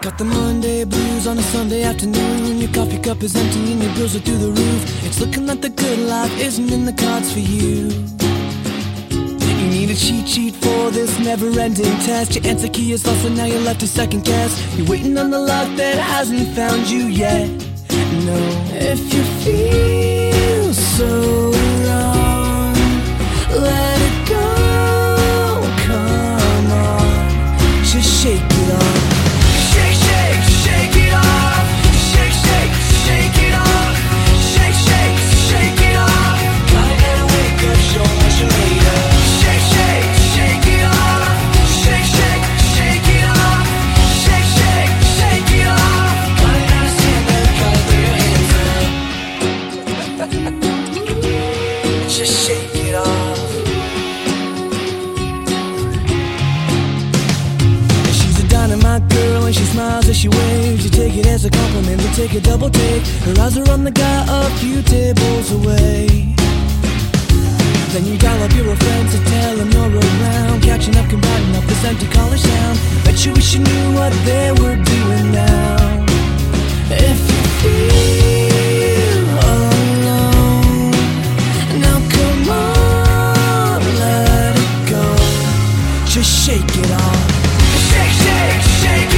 Got the Monday blues on a Sunday afternoon. Your coffee cup is empty and your bills are through the roof. It's looking like the good life isn't in the cards for you. You need a cheat sheet for this never ending test. Your answer key is lost and now you're left to second guess. You're waiting on the luck that hasn't found you yet. No, if you feel so when she smiles as she waves. You take it as a compliment, you take a double take. Her eyes are on the guy a few tables away. Then you dial up your friends to tell them you're around. Catching up, combining up this empty college town. Bet you wish you knew what they were doing now. If you feel alone Now come on, let it go. Just shake it off. Shake, shake